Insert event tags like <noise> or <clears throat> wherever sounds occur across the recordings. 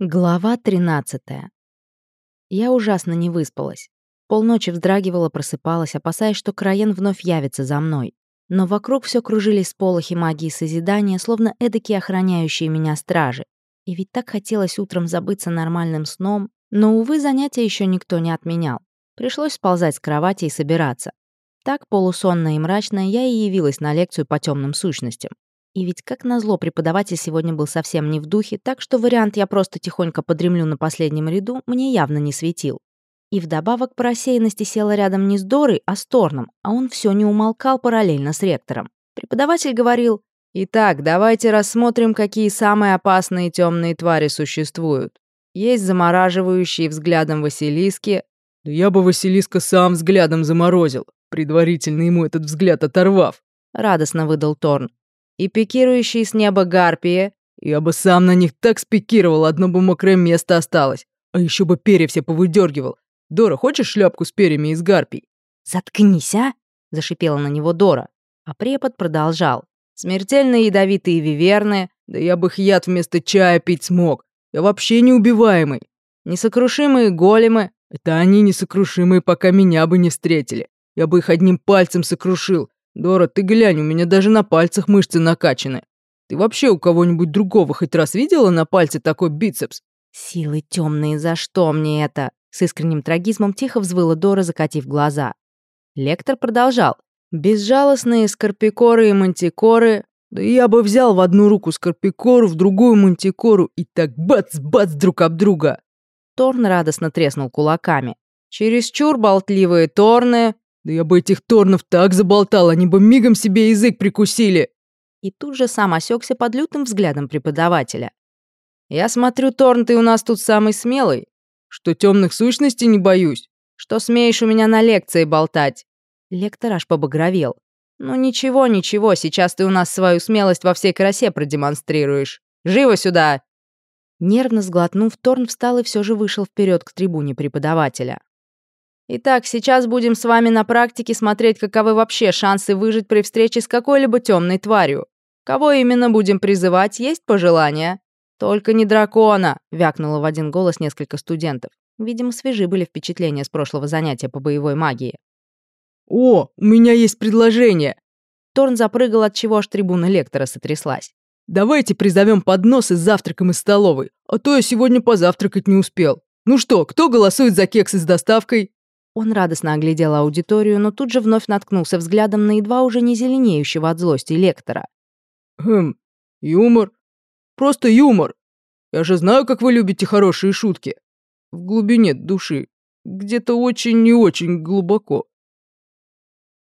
Глава 13. Я ужасно не выспалась. Полночи вздрагивала, просыпалась, опасаясь, что Краен вновь явится за мной. Но вокруг все кружились сполохи магии созидания, словно эдакие охраняющие меня стражи. И ведь так хотелось утром забыться нормальным сном, но, увы, занятия еще никто не отменял. Пришлось сползать с кровати и собираться. Так, полусонная и мрачная, я и явилась на лекцию по темным сущностям. И ведь, как назло, преподаватель сегодня был совсем не в духе, так что вариант «я просто тихонько подремлю на последнем ряду» мне явно не светил. И вдобавок по рассеянности села рядом не с Дорой, а с Торном, а он все не умолкал параллельно с ректором. Преподаватель говорил «Итак, давайте рассмотрим, какие самые опасные темные твари существуют. Есть замораживающие взглядом Василиски». «Да я бы Василиска сам взглядом заморозил, предварительно ему этот взгляд оторвав», — радостно выдал Торн и пикирующие с неба гарпии. Я бы сам на них так спикировал, одно бы мокрое место осталось. А еще бы перья все повыдергивал. Дора, хочешь шляпку с перьями из гарпий? Заткнись, а! Зашипела на него Дора. А препод продолжал. Смертельно ядовитые виверны. Да я бы их яд вместо чая пить смог. Я вообще неубиваемый. Несокрушимые големы. Это они несокрушимые, пока меня бы не встретили. Я бы их одним пальцем сокрушил. «Дора, ты глянь, у меня даже на пальцах мышцы накачаны. Ты вообще у кого-нибудь другого хоть раз видела на пальце такой бицепс?» «Силы темные, за что мне это?» С искренним трагизмом тихо взвыла Дора, закатив глаза. Лектор продолжал. «Безжалостные скорпикоры и мантикоры...» «Да я бы взял в одну руку скорпикору, в другую мантикору и так бац-бац друг об друга!» Торн радостно треснул кулаками. «Чересчур болтливые торны, да я бы этих торнов так заболтал, они бы мигом себе язык прикусили. И тут же сам осекся под лютым взглядом преподавателя. Я смотрю, Торн, ты у нас тут самый смелый. Что темных сущностей не боюсь. Что смеешь у меня на лекции болтать. Лектор аж побагровел. Ну ничего, ничего, сейчас ты у нас свою смелость во всей красе продемонстрируешь. Живо сюда! Нервно сглотнув, Торн встал и все же вышел вперед к трибуне преподавателя. Итак, сейчас будем с вами на практике смотреть, каковы вообще шансы выжить при встрече с какой-либо темной тварью. Кого именно будем призывать, есть пожелания? Только не дракона, вякнуло в один голос несколько студентов. Видимо, свежи были впечатления с прошлого занятия по боевой магии. «О, у меня есть предложение!» Торн запрыгал, от чего аж трибуна лектора сотряслась. «Давайте призовем подносы с завтраком из столовой, а то я сегодня позавтракать не успел. Ну что, кто голосует за кексы с доставкой?» Он радостно оглядел аудиторию, но тут же вновь наткнулся взглядом на едва уже не зеленеющего от злости лектора. «Хм, юмор. Просто юмор. Я же знаю, как вы любите хорошие шутки. В глубине души. Где-то очень не очень глубоко».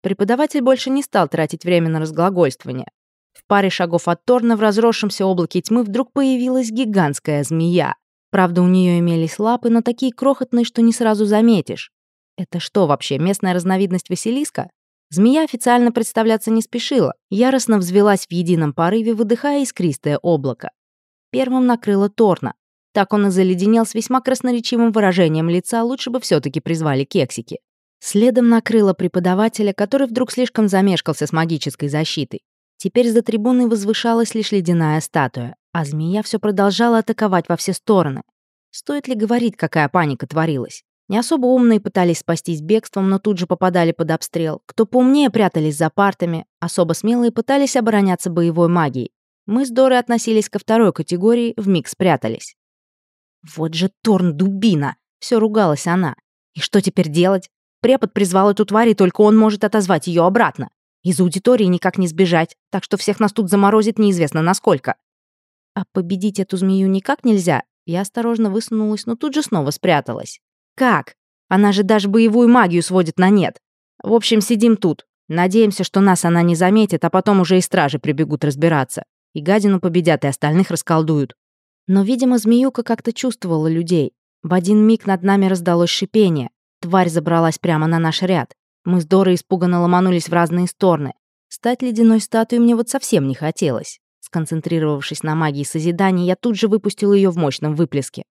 Преподаватель больше не стал тратить время на разглагольствование. В паре шагов от Торна в разросшемся облаке тьмы вдруг появилась гигантская змея. Правда, у нее имелись лапы, но такие крохотные, что не сразу заметишь. Это что вообще, местная разновидность Василиска? Змея официально представляться не спешила, яростно взвелась в едином порыве, выдыхая искристое облако. Первым накрыло Торна. Так он и заледенел с весьма красноречивым выражением лица, лучше бы все таки призвали кексики. Следом накрыло преподавателя, который вдруг слишком замешкался с магической защитой. Теперь за трибуной возвышалась лишь ледяная статуя, а змея все продолжала атаковать во все стороны. Стоит ли говорить, какая паника творилась? Не особо умные пытались спастись бегством, но тут же попадали под обстрел. Кто поумнее прятались за партами, особо смелые пытались обороняться боевой магией. Мы с Дорой относились ко второй категории, вмиг спрятались. «Вот же Торн дубина!» — все ругалась она. «И что теперь делать? Препод призвал эту тварь, и только он может отозвать ее обратно. Из аудитории никак не сбежать, так что всех нас тут заморозит неизвестно насколько. А победить эту змею никак нельзя. Я осторожно высунулась, но тут же снова спряталась. Как? Она же даже боевую магию сводит на нет. В общем, сидим тут. Надеемся, что нас она не заметит, а потом уже и стражи прибегут разбираться. И гадину победят, и остальных расколдуют. Но, видимо, змеюка как-то чувствовала людей. В один миг над нами раздалось шипение. Тварь забралась прямо на наш ряд. Мы с Дорой испуганно ломанулись в разные стороны. Стать ледяной статуей мне вот совсем не хотелось. Сконцентрировавшись на магии созидания, я тут же выпустил ее в мощном выплеске.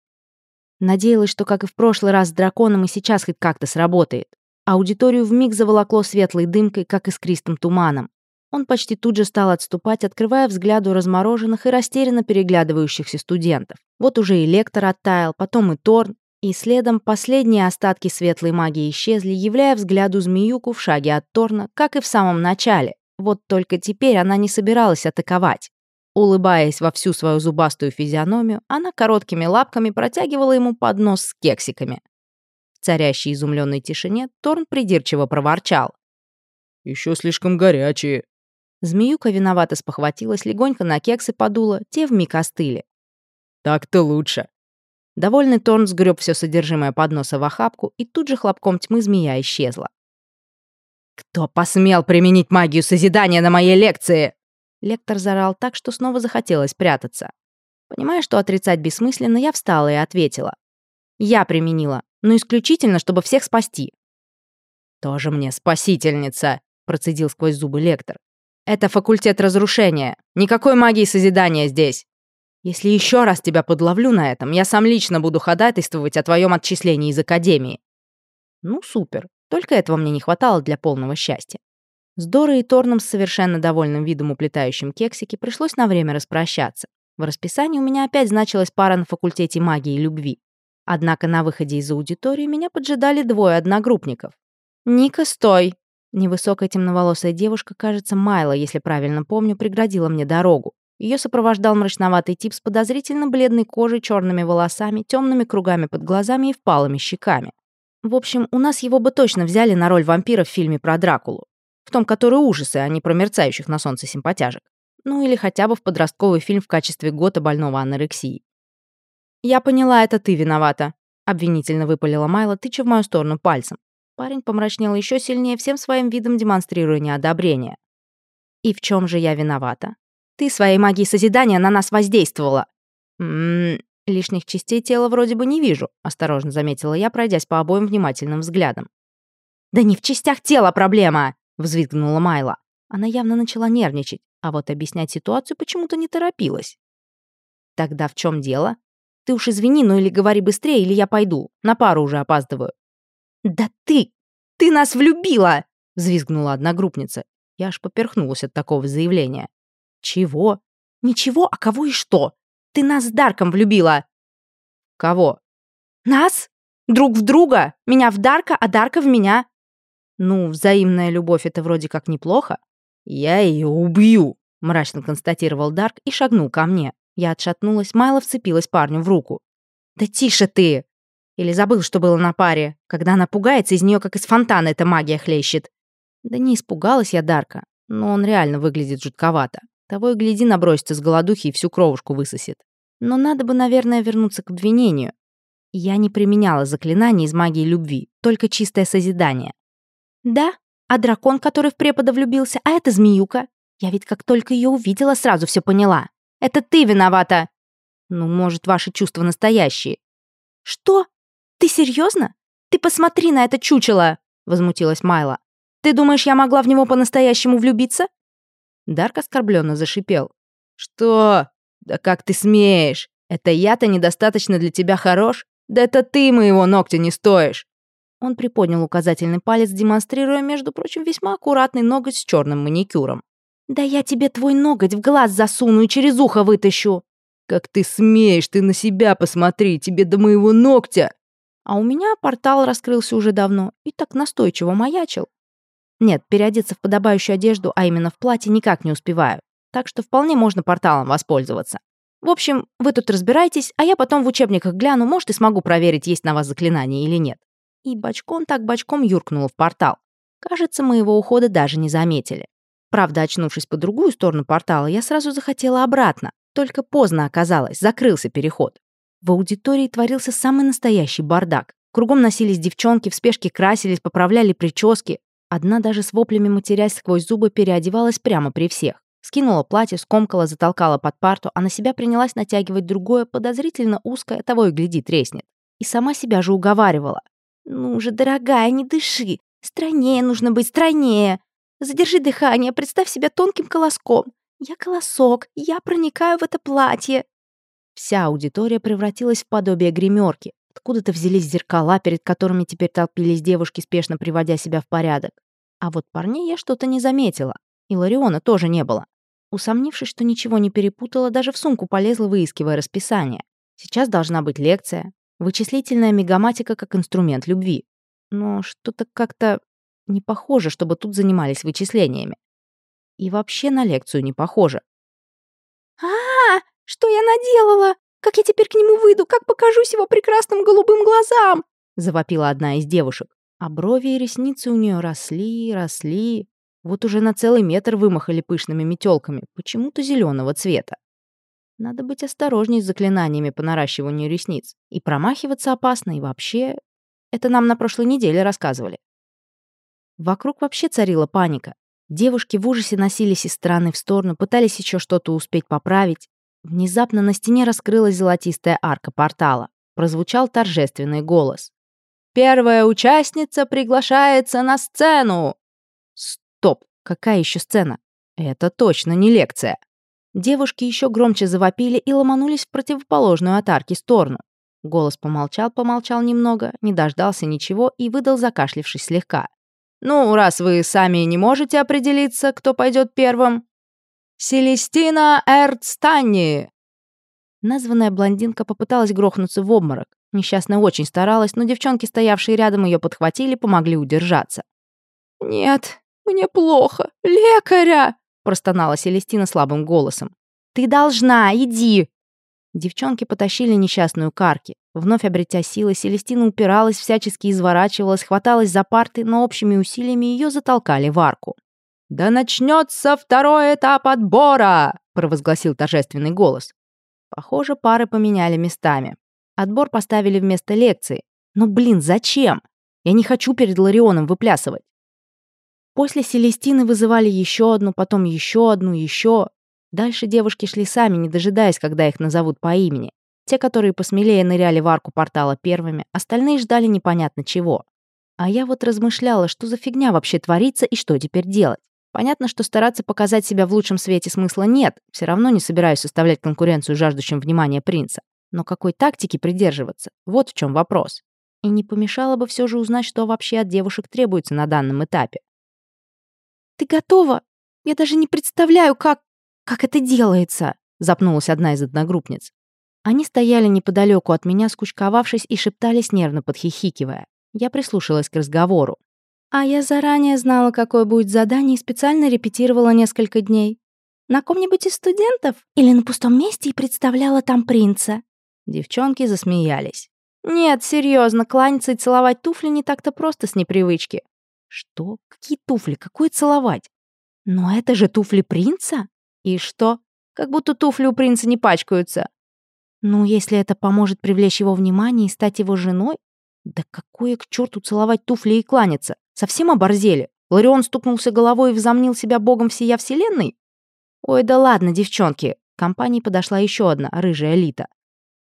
Надеялась, что, как и в прошлый раз с драконом, и сейчас хоть как-то сработает. Аудиторию вмиг заволокло светлой дымкой, как искристым туманом. Он почти тут же стал отступать, открывая взгляду размороженных и растерянно переглядывающихся студентов. Вот уже и лектор оттаял, потом и Торн, и следом последние остатки светлой магии исчезли, являя взгляду змеюку в шаге от Торна, как и в самом начале. Вот только теперь она не собиралась атаковать. Улыбаясь во всю свою зубастую физиономию, она короткими лапками протягивала ему поднос с кексиками. В царящей изумленной тишине Торн придирчиво проворчал. «Еще слишком горячие». Змеюка виновато спохватилась, легонько на кексы подула, те вмиг остыли. «Так-то лучше». Довольный Торн сгреб все содержимое подноса в охапку, и тут же хлопком тьмы змея исчезла. «Кто посмел применить магию созидания на моей лекции?» Лектор заорал так, что снова захотелось прятаться. Понимая, что отрицать бессмысленно, я встала и ответила. «Я применила, но исключительно, чтобы всех спасти». «Тоже мне спасительница», — процедил сквозь зубы лектор. «Это факультет разрушения. Никакой магии созидания здесь. Если еще раз тебя подловлю на этом, я сам лично буду ходатайствовать о твоем отчислении из академии». «Ну, супер. Только этого мне не хватало для полного счастья. С Дорой и Торном с совершенно довольным видом уплетающим кексики пришлось на время распрощаться. В расписании у меня опять значилась пара на факультете магии и любви. Однако на выходе из аудитории меня поджидали двое одногруппников. «Ника, стой!» Невысокая темноволосая девушка, кажется, Майла, если правильно помню, преградила мне дорогу. Ее сопровождал мрачноватый тип с подозрительно бледной кожей, черными волосами, темными кругами под глазами и впалыми щеками. В общем, у нас его бы точно взяли на роль вампира в фильме про Дракулу. В том, который ужасы, а не про мерцающих на солнце симпатяжек. Ну или хотя бы в подростковый фильм в качестве гота больного анорексии. «Я поняла, это ты виновата», — обвинительно выпалила Майла, тыча в мою сторону пальцем. Парень помрачнел еще сильнее, всем своим видом демонстрируя неодобрение. «И в чем же я виновата? Ты своей магией созидания на нас воздействовала». «Ммм, «Лишних частей тела вроде бы не вижу», — осторожно заметила я, пройдясь по обоим внимательным взглядом. «Да не в частях тела проблема!» — взвизгнула Майла. Она явно начала нервничать, а вот объяснять ситуацию почему-то не торопилась. «Тогда в чем дело? Ты уж извини, ну или говори быстрее, или я пойду. На пару уже опаздываю». «Да ты! Ты нас влюбила!» — взвизгнула одногруппница. Я аж поперхнулась от такого заявления. «Чего? Ничего, а кого и что? Ты нас с Дарком влюбила!» «Кого?» «Нас? Друг в друга? Меня в Дарка, а Дарка в меня?» «Ну, взаимная любовь — это вроде как неплохо». «Я ее убью», — мрачно констатировал Дарк и шагнул ко мне. Я отшатнулась, Майла вцепилась парню в руку. «Да тише ты!» Или забыл, что было на паре. Когда она пугается, из нее как из фонтана эта магия хлещет. Да не испугалась я Дарка, но он реально выглядит жутковато. Того и гляди, набросится с голодухи и всю кровушку высосет. Но надо бы, наверное, вернуться к обвинению. Я не применяла заклинания из магии любви, только чистое созидание. Да, а дракон, который в препода влюбился, а это змеюка. Я ведь как только ее увидела, сразу все поняла. Это ты виновата. Ну, может, ваши чувства настоящие. Что? Ты серьезно? Ты посмотри на это чучело, возмутилась Майла. Ты думаешь, я могла в него по-настоящему влюбиться? Дарк оскорбленно зашипел. Что? «Да как ты смеешь? Это я-то недостаточно для тебя хорош? Да это ты моего ногтя не стоишь!» Он приподнял указательный палец, демонстрируя, между прочим, весьма аккуратный ноготь с черным маникюром. «Да я тебе твой ноготь в глаз засуну и через ухо вытащу!» «Как ты смеешь, ты на себя посмотри, тебе до моего ногтя!» А у меня портал раскрылся уже давно и так настойчиво маячил. Нет, переодеться в подобающую одежду, а именно в платье, никак не успеваю так что вполне можно порталом воспользоваться. В общем, вы тут разбирайтесь, а я потом в учебниках гляну, может, и смогу проверить, есть на вас заклинание или нет. И бочком так бочком юркнула в портал. Кажется, моего ухода даже не заметили. Правда, очнувшись по другую сторону портала, я сразу захотела обратно. Только поздно оказалось, закрылся переход. В аудитории творился самый настоящий бардак. Кругом носились девчонки, в спешке красились, поправляли прически. Одна даже с воплями матерясь сквозь зубы переодевалась прямо при всех. Скинула платье, скомкала, затолкала под парту, а на себя принялась натягивать другое, подозрительно узкое, того и гляди, треснет. И сама себя же уговаривала. «Ну же, дорогая, не дыши. Стройнее нужно быть, стройнее. Задержи дыхание, представь себя тонким колоском. Я колосок, я проникаю в это платье». Вся аудитория превратилась в подобие гримерки. Откуда-то взялись зеркала, перед которыми теперь толпились девушки, спешно приводя себя в порядок. А вот парней я что-то не заметила. И Лариона тоже не было. Усомнившись, что ничего не перепутала, даже в сумку полезла, выискивая расписание. Сейчас должна быть лекция. Вычислительная мегаматика как инструмент любви. Но что-то как-то не похоже, чтобы тут занимались вычислениями. И вообще на лекцию не похоже. а, -а, -а Что я наделала? Как я теперь к нему выйду? Как покажусь его прекрасным голубым глазам?» Завопила одна из девушек. А брови и ресницы у нее росли, росли. Вот уже на целый метр вымахали пышными метелками, почему-то зеленого цвета. Надо быть осторожней с заклинаниями по наращиванию ресниц. И промахиваться опасно, и вообще... Это нам на прошлой неделе рассказывали. Вокруг вообще царила паника. Девушки в ужасе носились из стороны в сторону, пытались еще что-то успеть поправить. Внезапно на стене раскрылась золотистая арка портала. Прозвучал торжественный голос. «Первая участница приглашается на сцену!» Стоп, какая еще сцена? Это точно не лекция. Девушки еще громче завопили и ломанулись в противоположную от арки сторону. Голос помолчал, помолчал немного, не дождался ничего и выдал, закашлившись слегка. «Ну, раз вы сами не можете определиться, кто пойдет первым, Селестина Эрцтанни!» Названная блондинка попыталась грохнуться в обморок. Несчастная очень старалась, но девчонки, стоявшие рядом, ее подхватили, помогли удержаться. «Нет, мне плохо. Лекаря!» Простонала Селестина слабым голосом. «Ты должна, иди!» Девчонки потащили несчастную Карки. Вновь обретя силы, Селестина упиралась, всячески изворачивалась, хваталась за парты, но общими усилиями ее затолкали в арку. «Да начнется второй этап отбора!» — провозгласил торжественный голос. Похоже, пары поменяли местами. Отбор поставили вместо лекции. Но, блин, зачем? Я не хочу перед Ларионом выплясывать. После Селестины вызывали еще одну, потом еще одну, еще. Дальше девушки шли сами, не дожидаясь, когда их назовут по имени. Те, которые посмелее ныряли в арку портала первыми, остальные ждали непонятно чего. А я вот размышляла, что за фигня вообще творится и что теперь делать. Понятно, что стараться показать себя в лучшем свете смысла нет, все равно не собираюсь составлять конкуренцию жаждущим внимания принца. Но какой тактики придерживаться? Вот в чем вопрос. И не помешало бы все же узнать, что вообще от девушек требуется на данном этапе. «Ты готова? Я даже не представляю, как... как это делается!» запнулась одна из одногруппниц. Они стояли неподалеку от меня, скучковавшись и шептались, нервно подхихикивая. Я прислушалась к разговору. А я заранее знала, какое будет задание и специально репетировала несколько дней. На ком-нибудь из студентов? Или на пустом месте и представляла там принца?» Девчонки засмеялись. «Нет, серьезно, кланяться и целовать туфли не так-то просто с непривычки». «Что? Какие туфли? Какое целовать?» «Но это же туфли принца?» «И что? Как будто туфли у принца не пачкаются». «Ну, если это поможет привлечь его внимание и стать его женой, да какое к черту целовать туфли и кланяться? Совсем оборзели? Ларион стукнулся головой и взомнил себя богом всея вселенной? Ой, да ладно, девчонки. К компании подошла еще одна, рыжая Лита.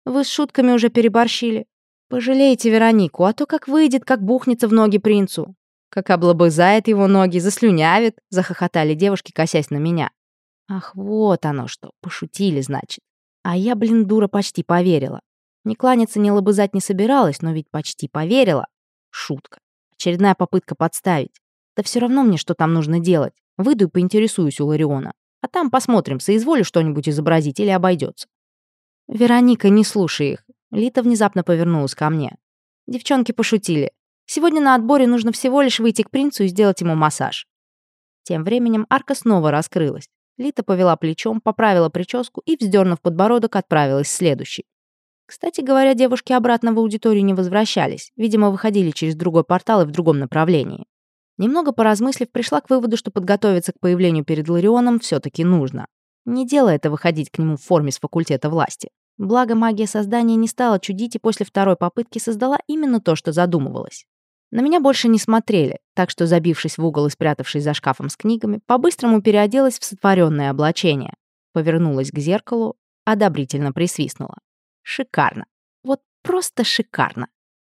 Вы с шутками уже переборщили. Пожалейте Веронику, а то как выйдет, как бухнется в ноги принцу. Как облобызает его ноги, заслюнявит, захохотали девушки, косясь на меня. Ах, вот оно что, пошутили, значит. А я, блин, дура, почти поверила. Не кланяться, не лобызать не собиралась, но ведь почти поверила. Шутка. Очередная попытка подставить. Да все равно мне что там нужно делать. Выйду и поинтересуюсь у Лариона. А там посмотрим, соизволю что-нибудь изобразить или обойдется. Вероника, не слушай их. Лита внезапно повернулась ко мне. Девчонки пошутили. Сегодня на отборе нужно всего лишь выйти к принцу и сделать ему массаж. Тем временем арка снова раскрылась. Лита повела плечом, поправила прическу и, вздернув подбородок, отправилась следующий. Кстати говоря, девушки обратно в аудиторию не возвращались. Видимо, выходили через другой портал и в другом направлении. Немного поразмыслив, пришла к выводу, что подготовиться к появлению перед Ларионом все таки нужно. Не дело это выходить к нему в форме с факультета власти. Благо, магия создания не стала чудить и после второй попытки создала именно то, что задумывалось. На меня больше не смотрели, так что, забившись в угол и спрятавшись за шкафом с книгами, по-быстрому переоделась в сотворенное облачение. Повернулась к зеркалу, одобрительно присвистнула. Шикарно. Вот просто шикарно.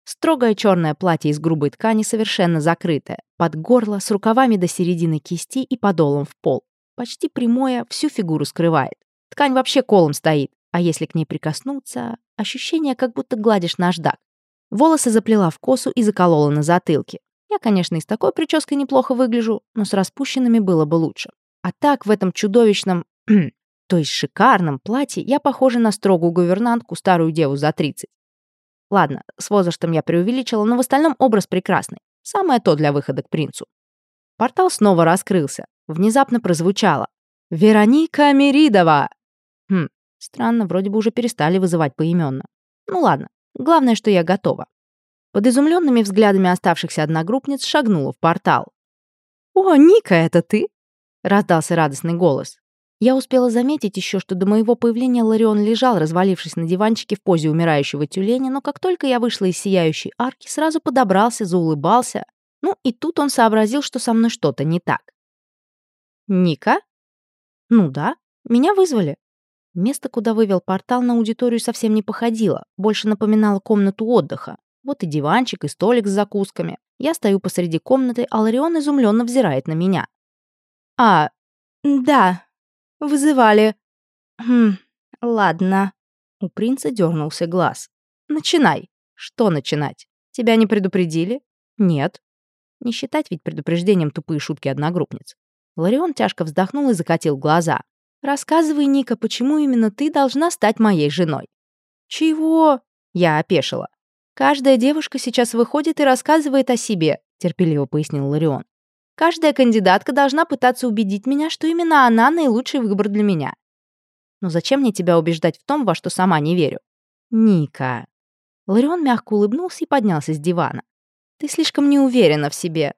Строгое черное платье из грубой ткани совершенно закрытое, под горло, с рукавами до середины кисти и подолом в пол. Почти прямое, всю фигуру скрывает. Ткань вообще колом стоит, а если к ней прикоснуться, ощущение, как будто гладишь наждак. Волосы заплела в косу и заколола на затылке. Я, конечно, и с такой прической неплохо выгляжу, но с распущенными было бы лучше. А так в этом чудовищном, <clears throat> то есть шикарном платье я похожа на строгую гувернантку, старую деву за 30. Ладно, с возрастом я преувеличила, но в остальном образ прекрасный. Самое то для выхода к принцу. Портал снова раскрылся. Внезапно прозвучало. «Вероника Меридова!» Хм, странно, вроде бы уже перестали вызывать поименно. Ну ладно, главное, что я готова. Под изумленными взглядами оставшихся одногруппниц шагнула в портал. «О, Ника, это ты?» — раздался радостный голос. Я успела заметить еще, что до моего появления Ларион лежал, развалившись на диванчике в позе умирающего тюленя, но как только я вышла из сияющей арки, сразу подобрался, заулыбался. Ну и тут он сообразил, что со мной что-то не так. «Ника?» «Ну да, меня вызвали». Место, куда вывел портал, на аудиторию совсем не походило, больше напоминало комнату отдыха. Вот и диванчик, и столик с закусками. Я стою посреди комнаты, а Ларион изумленно взирает на меня. «А, да, вызывали. Хм, ладно». У принца дернулся глаз. «Начинай». «Что начинать? Тебя не предупредили?» «Нет». Не считать ведь предупреждением тупые шутки одногруппниц. Ларион тяжко вздохнул и закатил глаза. «Рассказывай, Ника, почему именно ты должна стать моей женой?» «Чего?» Я опешила. «Каждая девушка сейчас выходит и рассказывает о себе», терпеливо пояснил Ларион. «Каждая кандидатка должна пытаться убедить меня, что именно она наилучший выбор для меня. Но зачем мне тебя убеждать в том, во что сама не верю?» «Ника». Ларион мягко улыбнулся и поднялся с дивана. «Ты слишком не уверена в себе.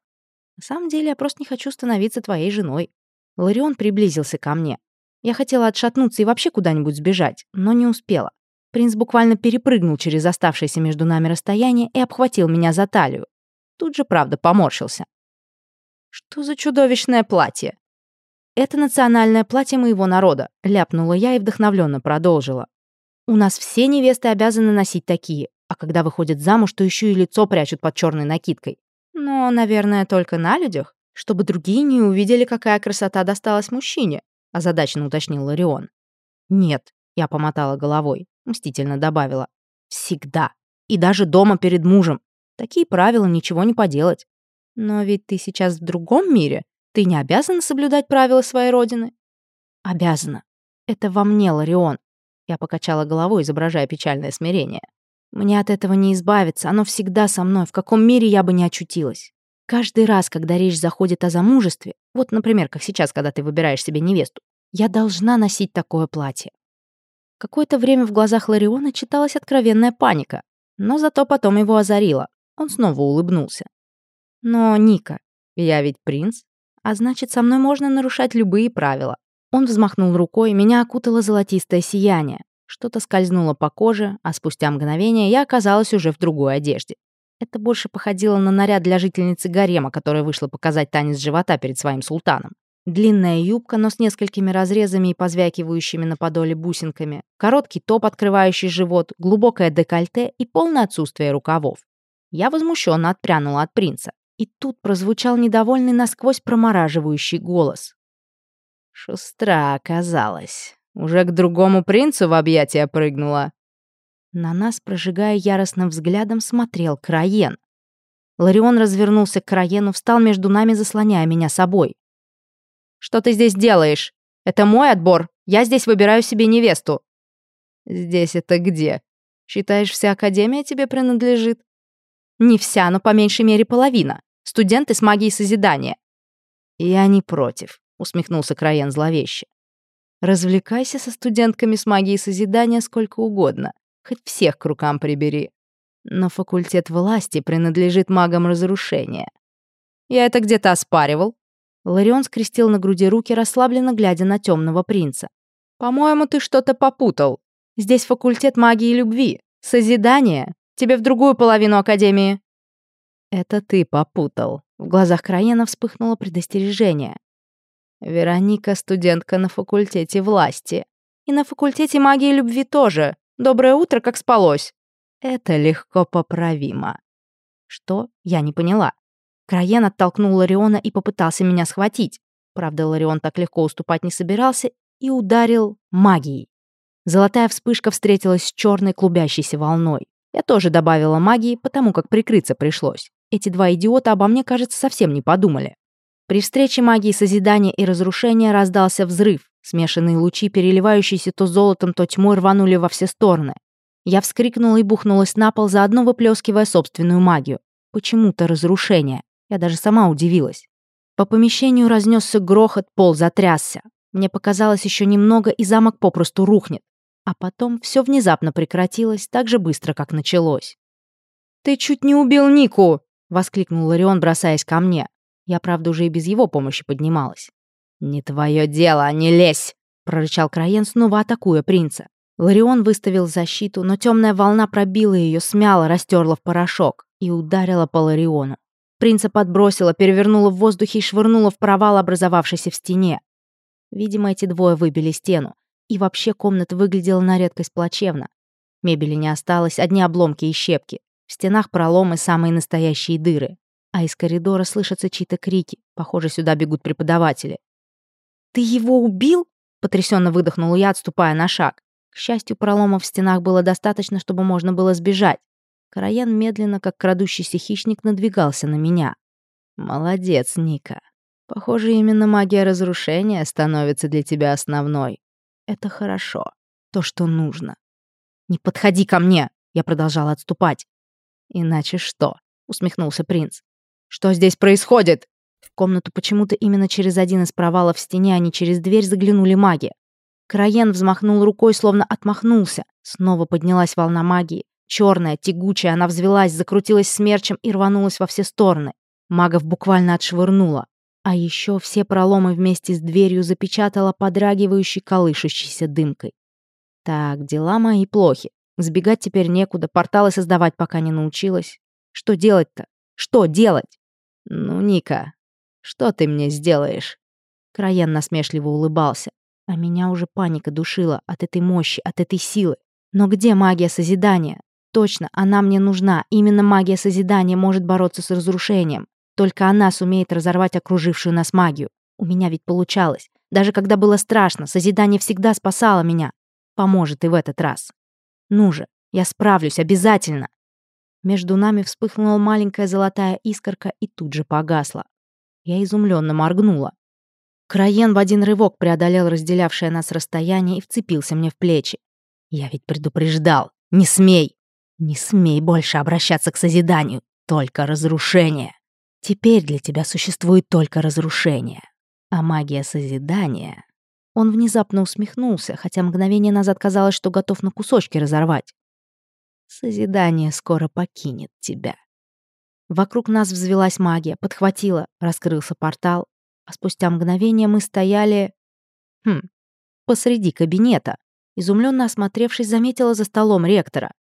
На самом деле я просто не хочу становиться твоей женой». Ларион приблизился ко мне. Я хотела отшатнуться и вообще куда-нибудь сбежать, но не успела. Принц буквально перепрыгнул через оставшееся между нами расстояние и обхватил меня за талию. Тут же, правда, поморщился. «Что за чудовищное платье?» «Это национальное платье моего народа», — ляпнула я и вдохновленно продолжила. «У нас все невесты обязаны носить такие, а когда выходят замуж, то еще и лицо прячут под черной накидкой. Но, наверное, только на людях, чтобы другие не увидели, какая красота досталась мужчине, озадаченно уточнил Ларион. Нет, я помотала головой, мстительно добавила. Всегда. И даже дома перед мужем. Такие правила ничего не поделать. Но ведь ты сейчас в другом мире. Ты не обязана соблюдать правила своей родины. Обязана. Это во мне, Ларион. Я покачала головой, изображая печальное смирение. Мне от этого не избавиться, оно всегда со мной, в каком мире я бы не очутилась. Каждый раз, когда речь заходит о замужестве, вот, например, как сейчас, когда ты выбираешь себе невесту, я должна носить такое платье. Какое-то время в глазах Лариона читалась откровенная паника, но зато потом его озарило. Он снова улыбнулся. «Но, Ника, я ведь принц, а значит, со мной можно нарушать любые правила». Он взмахнул рукой, меня окутало золотистое сияние. Что-то скользнуло по коже, а спустя мгновение я оказалась уже в другой одежде. Это больше походило на наряд для жительницы гарема, которая вышла показать танец живота перед своим султаном. Длинная юбка, но с несколькими разрезами и позвякивающими на подоле бусинками, короткий топ, открывающий живот, глубокое декольте и полное отсутствие рукавов. Я возмущенно отпрянула от принца. И тут прозвучал недовольный насквозь промораживающий голос. Шустра оказалась. Уже к другому принцу в объятия прыгнула. На нас, прожигая яростным взглядом, смотрел Краен. Ларион развернулся к Краену, встал между нами, заслоняя меня собой. «Что ты здесь делаешь? Это мой отбор. Я здесь выбираю себе невесту». «Здесь это где? Считаешь, вся Академия тебе принадлежит?» «Не вся, но по меньшей мере половина. Студенты с магией созидания». «Я не против», — усмехнулся Краен зловеще. Развлекайся со студентками с магией созидания сколько угодно, хоть всех к рукам прибери. Но факультет власти принадлежит магам разрушения. Я это где-то оспаривал. Ларион скрестил на груди руки, расслабленно глядя на темного принца. «По-моему, ты что-то попутал. Здесь факультет магии любви. Созидание. Тебе в другую половину Академии». «Это ты попутал». В глазах Краена вспыхнуло предостережение. Вероника — студентка на факультете власти. И на факультете магии любви тоже. Доброе утро, как спалось. Это легко поправимо. Что? Я не поняла. Краен оттолкнул Лариона и попытался меня схватить. Правда, Ларион так легко уступать не собирался и ударил магией. Золотая вспышка встретилась с черной клубящейся волной. Я тоже добавила магии, потому как прикрыться пришлось. Эти два идиота обо мне, кажется, совсем не подумали. При встрече магии созидания и разрушения раздался взрыв. Смешанные лучи, переливающиеся то золотом, то тьмой, рванули во все стороны. Я вскрикнула и бухнулась на пол, заодно выплескивая собственную магию. Почему-то разрушение. Я даже сама удивилась. По помещению разнесся грохот, пол затрясся. Мне показалось еще немного, и замок попросту рухнет. А потом все внезапно прекратилось так же быстро, как началось. «Ты чуть не убил Нику!» — воскликнул Ларион, бросаясь ко мне. Я, правда, уже и без его помощи поднималась. «Не твое дело, не лезь!» — прорычал Краен, снова атакуя принца. Ларион выставил защиту, но темная волна пробила ее, смяла, растерла в порошок и ударила по Лариону. Принца подбросила, перевернула в воздухе и швырнула в провал, образовавшийся в стене. Видимо, эти двое выбили стену. И вообще комната выглядела на редкость плачевно. Мебели не осталось, одни обломки и щепки. В стенах проломы, самые настоящие дыры. А из коридора слышатся чьи-то крики. Похоже, сюда бегут преподаватели. «Ты его убил?» — потрясенно выдохнула я, отступая на шаг. К счастью, проломов в стенах было достаточно, чтобы можно было сбежать. Караян медленно, как крадущийся хищник, надвигался на меня. «Молодец, Ника. Похоже, именно магия разрушения становится для тебя основной. Это хорошо. То, что нужно. «Не подходи ко мне!» Я продолжала отступать. «Иначе что?» — усмехнулся принц. «Что здесь происходит?» Комнату почему-то именно через один из провалов в стене, а не через дверь заглянули маги. Краен взмахнул рукой, словно отмахнулся. Снова поднялась волна магии. Черная, тягучая, она взвелась, закрутилась смерчем и рванулась во все стороны. Магов буквально отшвырнула. А еще все проломы вместе с дверью запечатала подрагивающей, колышущейся дымкой. Так, дела мои плохи. Сбегать теперь некуда, порталы создавать пока не научилась. Что делать-то? Что делать? Ну, Ника, что ты мне сделаешь? Краен насмешливо улыбался. А меня уже паника душила от этой мощи, от этой силы. Но где магия созидания? Точно, она мне нужна. Именно магия созидания может бороться с разрушением. Только она сумеет разорвать окружившую нас магию. У меня ведь получалось. Даже когда было страшно, созидание всегда спасало меня. Поможет и в этот раз. Ну же, я справлюсь, обязательно. Между нами вспыхнула маленькая золотая искорка и тут же погасла. Я изумленно моргнула. Краен в один рывок преодолел разделявшее нас расстояние и вцепился мне в плечи. Я ведь предупреждал. Не смей! Не смей больше обращаться к созиданию. Только разрушение. Теперь для тебя существует только разрушение. А магия созидания... Он внезапно усмехнулся, хотя мгновение назад казалось, что готов на кусочки разорвать. Созидание скоро покинет тебя. Вокруг нас взвелась магия, подхватила, раскрылся портал, а спустя мгновение мы стояли... Хм, посреди кабинета. Изумленно осмотревшись, заметила за столом ректора.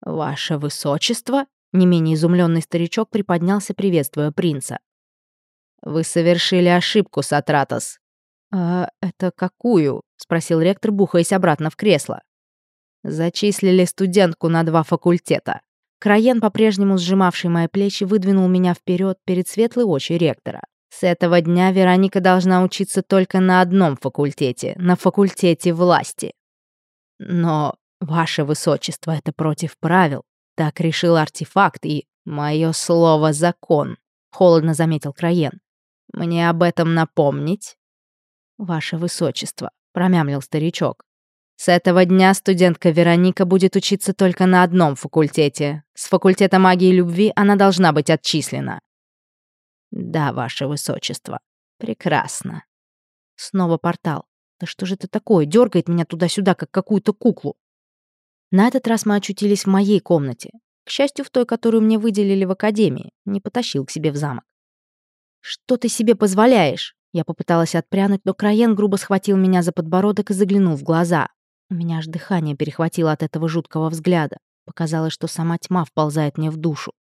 «Ваше высочество?» Не менее изумленный старичок приподнялся, приветствуя принца. «Вы совершили ошибку, Сатратос». «А это какую?» — спросил ректор, бухаясь обратно в кресло. «Зачислили студентку на два факультета». Краен, по-прежнему сжимавший мои плечи, выдвинул меня вперед перед светлой очи ректора. «С этого дня Вероника должна учиться только на одном факультете, на факультете власти». «Но, ваше высочество, это против правил», так решил артефакт и мое слово закон, холодно заметил Краен. Мне об этом напомнить? Ваше высочество, промямлил старичок. С этого дня студентка Вероника будет учиться только на одном факультете. С факультета магии любви она должна быть отчислена. Да, ваше высочество. Прекрасно. Снова портал. Да что же это такое? Дергает меня туда-сюда, как какую-то куклу. На этот раз мы очутились в моей комнате. К счастью, в той, которую мне выделили в академии. Не потащил к себе в замок. «Что ты себе позволяешь?» Я попыталась отпрянуть, но Краен грубо схватил меня за подбородок и заглянул в глаза. У меня аж дыхание перехватило от этого жуткого взгляда. Показалось, что сама тьма вползает мне в душу.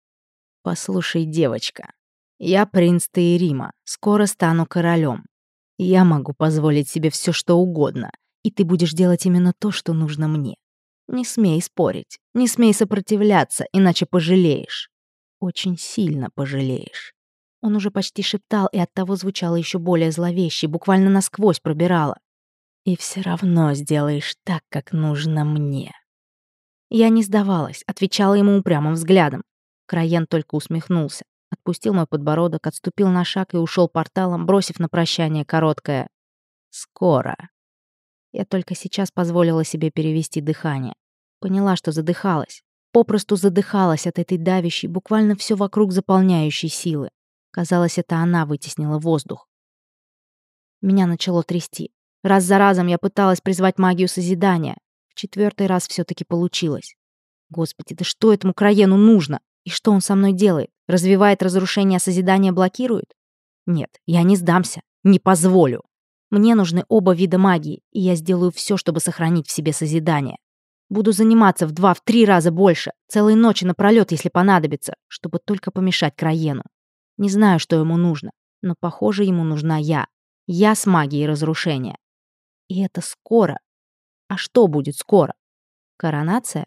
«Послушай, девочка, я принц Таирима, скоро стану королем. Я могу позволить себе все, что угодно, и ты будешь делать именно то, что нужно мне. Не смей спорить, не смей сопротивляться, иначе пожалеешь. Очень сильно пожалеешь. Он уже почти шептал, и оттого звучало еще более зловеще, буквально насквозь пробирало. И все равно сделаешь так, как нужно мне. Я не сдавалась, отвечала ему упрямым взглядом. Краен только усмехнулся. Отпустил мой подбородок, отступил на шаг и ушел порталом, бросив на прощание короткое «Скоро». Я только сейчас позволила себе перевести дыхание. Поняла, что задыхалась. Попросту задыхалась от этой давящей, буквально все вокруг заполняющей силы. Казалось, это она вытеснила воздух. Меня начало трясти. Раз за разом я пыталась призвать магию созидания. В четвертый раз все таки получилось. Господи, да что этому Краену нужно? И что он со мной делает? Развивает разрушение, а созидание блокирует? Нет, я не сдамся. Не позволю. Мне нужны оба вида магии, и я сделаю все, чтобы сохранить в себе созидание. Буду заниматься в два, в три раза больше, целые ночи напролет, если понадобится, чтобы только помешать Краену. Не знаю, что ему нужно, но, похоже, ему нужна я. Я с магией разрушения. И это скоро. А что будет скоро? Коронация?